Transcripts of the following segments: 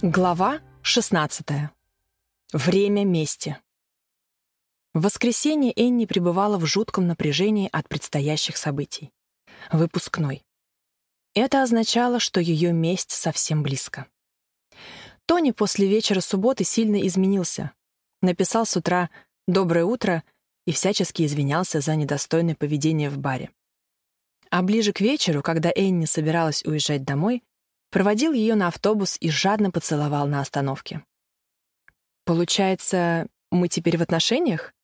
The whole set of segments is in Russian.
Глава 16. Время мести. В воскресенье Энни пребывала в жутком напряжении от предстоящих событий. Выпускной. Это означало, что ее месть совсем близко. Тони после вечера субботы сильно изменился. Написал с утра «Доброе утро» и всячески извинялся за недостойное поведение в баре. А ближе к вечеру, когда Энни собиралась уезжать домой, проводил ее на автобус и жадно поцеловал на остановке. «Получается, мы теперь в отношениях?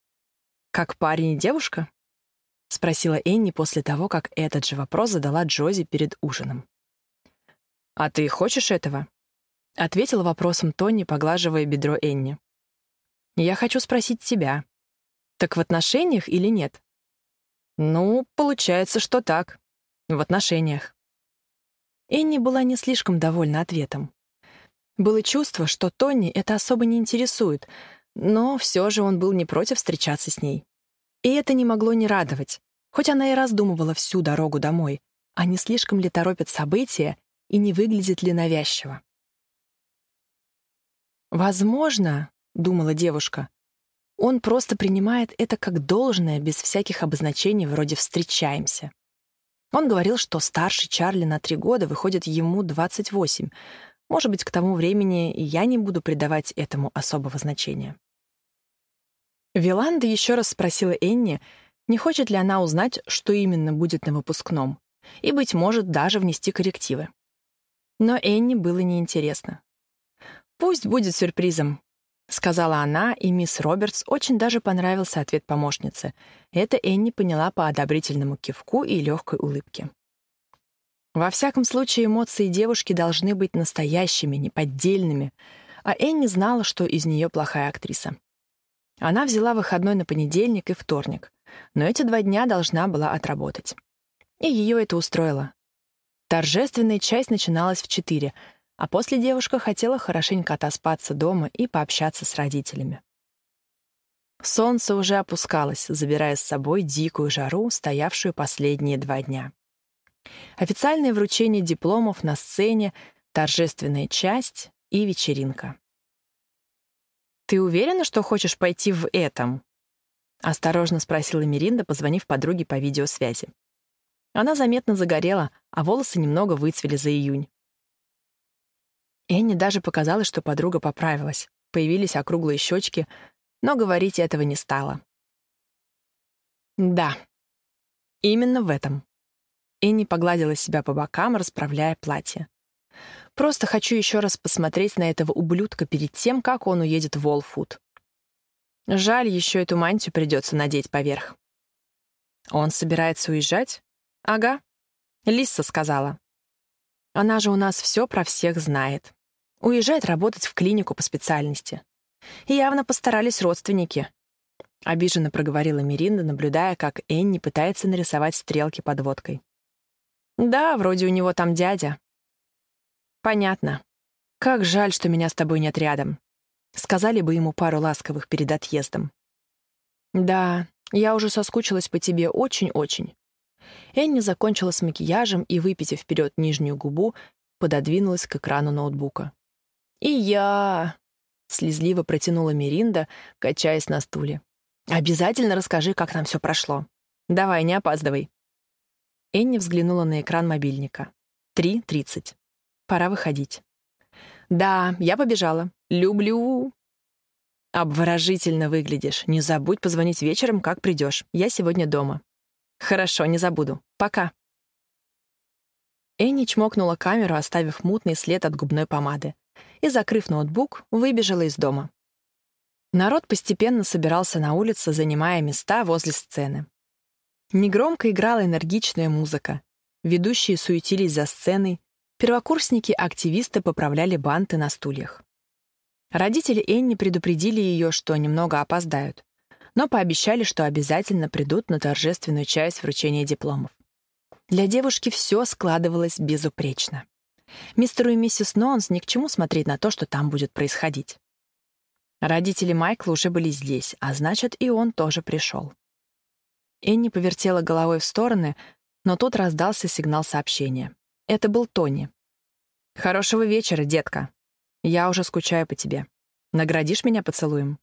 Как парень и девушка?» — спросила Энни после того, как этот же вопрос задала Джози перед ужином. «А ты хочешь этого?» — ответила вопросом Тони, поглаживая бедро Энни. «Я хочу спросить тебя. Так в отношениях или нет?» «Ну, получается, что так. В отношениях». Энни была не слишком довольна ответом. Было чувство, что Тони это особо не интересует, но все же он был не против встречаться с ней. И это не могло не радовать, хоть она и раздумывала всю дорогу домой, а не слишком ли торопят события и не выглядит ли навязчиво. «Возможно, — думала девушка, — он просто принимает это как должное, без всяких обозначений вроде «встречаемся». Он говорил, что старший Чарли на три года выходит ему 28. Может быть, к тому времени я не буду придавать этому особого значения. Виланда еще раз спросила Энни, не хочет ли она узнать, что именно будет на выпускном, и, быть может, даже внести коррективы. Но Энни было неинтересно. «Пусть будет сюрпризом», — сказала она, и мисс Робертс очень даже понравился ответ помощницы. Это Энни поняла по одобрительному кивку и легкой улыбке. Во всяком случае, эмоции девушки должны быть настоящими, неподдельными, а Энни знала, что из нее плохая актриса. Она взяла выходной на понедельник и вторник, но эти два дня должна была отработать. И ее это устроило. Торжественная часть начиналась в четыре — а после девушка хотела хорошенько отоспаться дома и пообщаться с родителями. Солнце уже опускалось, забирая с собой дикую жару, стоявшую последние два дня. Официальное вручение дипломов на сцене, торжественная часть и вечеринка. «Ты уверена, что хочешь пойти в этом?» — осторожно спросила Миринда, позвонив подруге по видеосвязи. Она заметно загорела, а волосы немного выцвели за июнь. Энни даже показалось, что подруга поправилась. Появились округлые щечки, но говорить этого не стала. «Да, именно в этом». Энни погладила себя по бокам, расправляя платье. «Просто хочу еще раз посмотреть на этого ублюдка перед тем, как он уедет в Уолфуд. Жаль, еще эту мантию придется надеть поверх». «Он собирается уезжать?» «Ага», — Лисса сказала. Она же у нас все про всех знает. Уезжает работать в клинику по специальности. Явно постарались родственники. Обиженно проговорила Миринда, наблюдая, как Энни пытается нарисовать стрелки под водкой. «Да, вроде у него там дядя». «Понятно. Как жаль, что меня с тобой нет рядом. Сказали бы ему пару ласковых перед отъездом». «Да, я уже соскучилась по тебе очень-очень. Энни закончила с макияжем и, выпитив вперед нижнюю губу, пододвинулась к экрану ноутбука. «И я...» — слезливо протянула Миринда, качаясь на стуле. «Обязательно расскажи, как там все прошло. Давай, не опаздывай». Энни взглянула на экран мобильника. «Три тридцать. Пора выходить». «Да, я побежала. Люблю». «Обворожительно выглядишь. Не забудь позвонить вечером, как придешь. Я сегодня дома. «Хорошо, не забуду. Пока». Энни чмокнула камеру, оставив мутный след от губной помады, и, закрыв ноутбук, выбежала из дома. Народ постепенно собирался на улице, занимая места возле сцены. Негромко играла энергичная музыка. Ведущие суетились за сценой, первокурсники-активисты поправляли банты на стульях. Родители Энни предупредили ее, что немного опоздают но пообещали, что обязательно придут на торжественную часть вручения дипломов. Для девушки все складывалось безупречно. Мистеру и миссис Нонс ни к чему смотреть на то, что там будет происходить. Родители Майкла уже были здесь, а значит, и он тоже пришел. Энни повертела головой в стороны, но тут раздался сигнал сообщения. Это был Тони. «Хорошего вечера, детка». Я уже скучаю по тебе. Наградишь меня поцелуем?»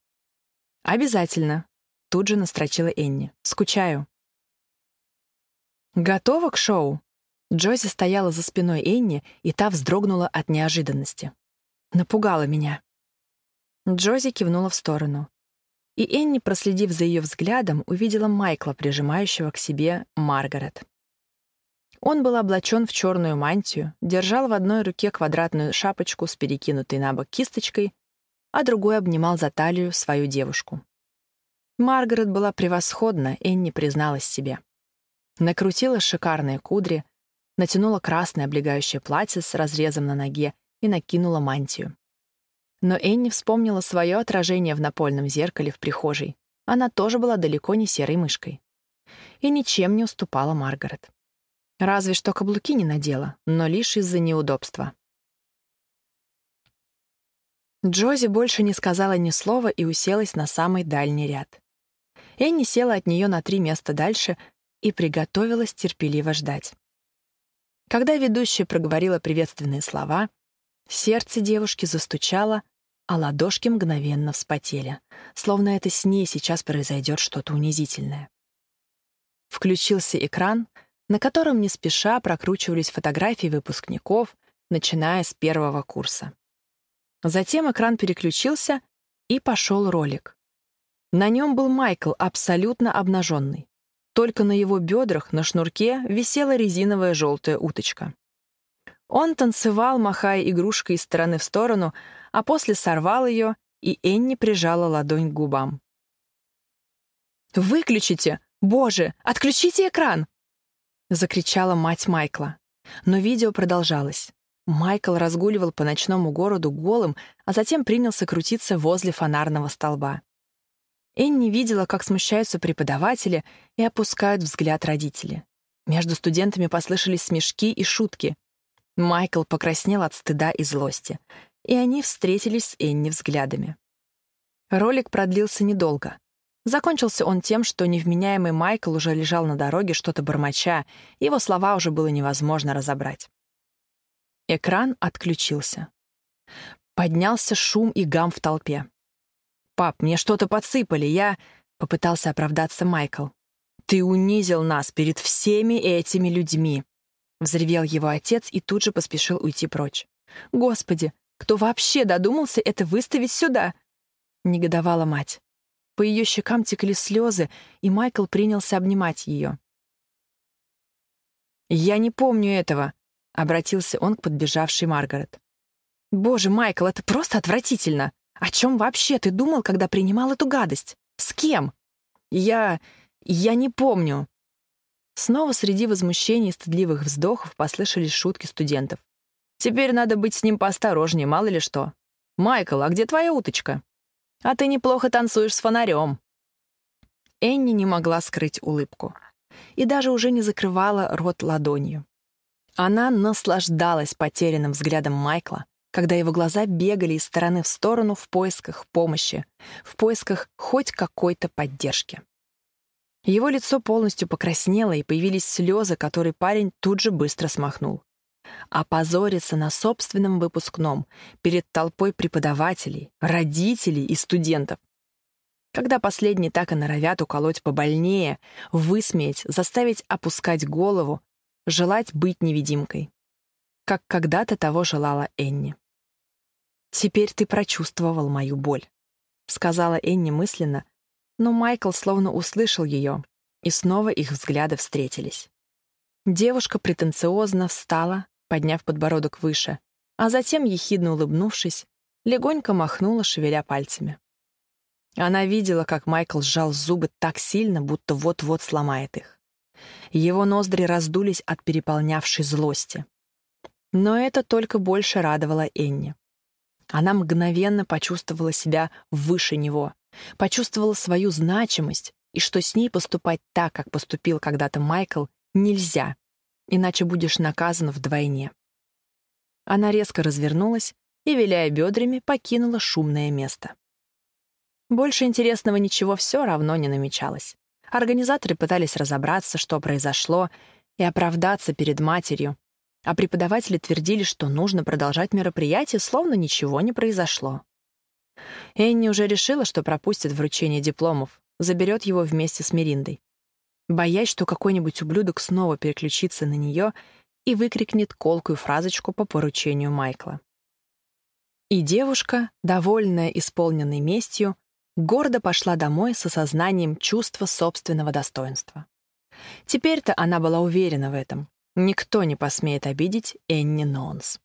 «Обязательно», — тут же настрочила Энни. «Скучаю». «Готова к шоу?» Джози стояла за спиной Энни, и та вздрогнула от неожиданности. Напугала меня. Джози кивнула в сторону. И Энни, проследив за ее взглядом, увидела Майкла, прижимающего к себе Маргарет. Он был облачен в черную мантию, держал в одной руке квадратную шапочку с перекинутой на бок кисточкой, а другой обнимал за талию свою девушку. Маргарет была превосходна, Энни призналась себе. Накрутила шикарные кудри, натянула красное облегающее платье с разрезом на ноге и накинула мантию. Но Энни вспомнила свое отражение в напольном зеркале в прихожей. Она тоже была далеко не серой мышкой. И ничем не уступала Маргарет. Разве что каблуки не надела, но лишь из-за неудобства. Джози больше не сказала ни слова и уселась на самый дальний ряд. Энни села от нее на три места дальше и приготовилась терпеливо ждать. Когда ведущая проговорила приветственные слова, сердце девушки застучало, а ладошки мгновенно вспотели, словно это с ней сейчас произойдет что-то унизительное. Включился экран, на котором не спеша прокручивались фотографии выпускников, начиная с первого курса. Затем экран переключился, и пошел ролик. На нем был Майкл, абсолютно обнаженный. Только на его бедрах на шнурке висела резиновая желтая уточка. Он танцевал, махая игрушкой из стороны в сторону, а после сорвал ее, и Энни прижала ладонь к губам. «Выключите! Боже, отключите экран!» — закричала мать Майкла. Но видео продолжалось. Майкл разгуливал по ночному городу голым, а затем принялся крутиться возле фонарного столба. Энни видела, как смущаются преподаватели и опускают взгляд родители. Между студентами послышались смешки и шутки. Майкл покраснел от стыда и злости, и они встретились с Энни взглядами. Ролик продлился недолго. Закончился он тем, что невменяемый Майкл уже лежал на дороге, что-то бормоча, его слова уже было невозможно разобрать. Экран отключился. Поднялся шум и гам в толпе. «Пап, мне что-то подсыпали, я...» — попытался оправдаться Майкл. «Ты унизил нас перед всеми этими людьми!» Взревел его отец и тут же поспешил уйти прочь. «Господи, кто вообще додумался это выставить сюда?» — негодовала мать. По ее щекам текли слезы, и Майкл принялся обнимать ее. «Я не помню этого», — обратился он к подбежавшей Маргарет. «Боже, Майкл, это просто отвратительно! О чем вообще ты думал, когда принимал эту гадость? С кем?» «Я... я не помню». Снова среди возмущений и стыдливых вздохов послышались шутки студентов. «Теперь надо быть с ним поосторожнее, мало ли что. Майкл, а где твоя уточка? А ты неплохо танцуешь с фонарем». Энни не могла скрыть улыбку и даже уже не закрывала рот ладонью. Она наслаждалась потерянным взглядом Майкла, когда его глаза бегали из стороны в сторону в поисках помощи, в поисках хоть какой-то поддержки. Его лицо полностью покраснело, и появились слезы, которые парень тут же быстро смахнул. Опозориться на собственном выпускном перед толпой преподавателей, родителей и студентов. Когда последние так и норовят уколоть побольнее, высмеять, заставить опускать голову, желать быть невидимкой. Как когда-то того желала Энни. «Теперь ты прочувствовал мою боль», — сказала Энни мысленно, но Майкл словно услышал ее, и снова их взгляды встретились. Девушка претенциозно встала, подняв подбородок выше, а затем, ехидно улыбнувшись, легонько махнула, шевеля пальцами. Она видела, как Майкл сжал зубы так сильно, будто вот-вот сломает их. Его ноздри раздулись от переполнявшей злости. Но это только больше радовало Энни. Она мгновенно почувствовала себя выше него, почувствовала свою значимость и что с ней поступать так, как поступил когда-то Майкл, нельзя, иначе будешь наказан вдвойне. Она резко развернулась и, виляя бедрами, покинула шумное место. Больше интересного ничего все равно не намечалось. Организаторы пытались разобраться, что произошло, и оправдаться перед матерью, А преподаватели твердили, что нужно продолжать мероприятие, словно ничего не произошло. Энни уже решила, что пропустит вручение дипломов, заберет его вместе с Мериндой. Боясь, что какой-нибудь ублюдок снова переключится на нее и выкрикнет колкую фразочку по поручению Майкла. И девушка, довольная исполненной местью, гордо пошла домой с осознанием чувства собственного достоинства. Теперь-то она была уверена в этом. Никто не посмеет обидеть Энни Нонс.